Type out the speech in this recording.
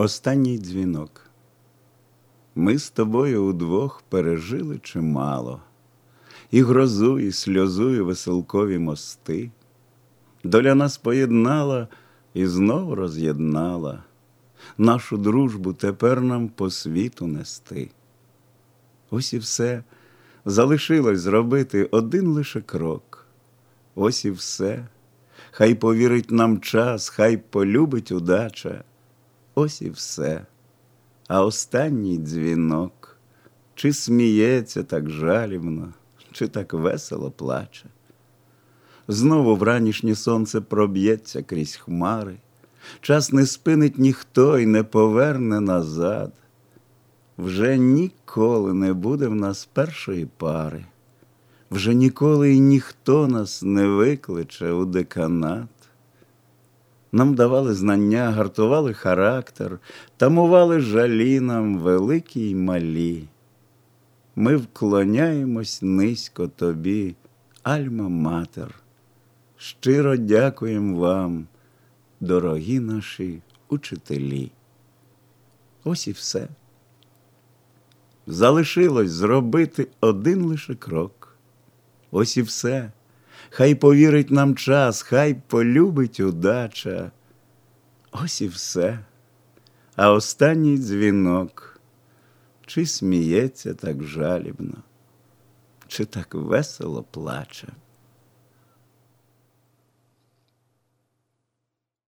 Останній дзвінок. Ми з тобою удвох пережили чимало, і грозу, і сльозу, і веселкові мости. Доля нас поєднала і знов роз'єднала. Нашу дружбу тепер нам по світу нести. Ось і все залишилось зробити один лише крок. Ось і все. Хай повірить нам час, хай полюбить удача. Ось і все. А останній дзвінок, чи сміється так жалібно, чи так весело плаче. Знову вранішнє сонце проб'ється крізь хмари, час не спинить ніхто і не поверне назад. Вже ніколи не буде в нас першої пари, вже ніколи і ніхто нас не викличе у деканат. Нам давали знання, гартували характер, тамували жалі нам великі й малі. Ми вклоняємось низько тобі, Альма Матер. Щиро дякуємо вам, дорогі наші учителі. Ось і все. Залишилось зробити один лише крок. Ось і все. Хай повірить нам час, хай полюбить удача. Ось і все. А останній дзвінок, чи сміється так жалібно, чи так весело плаче.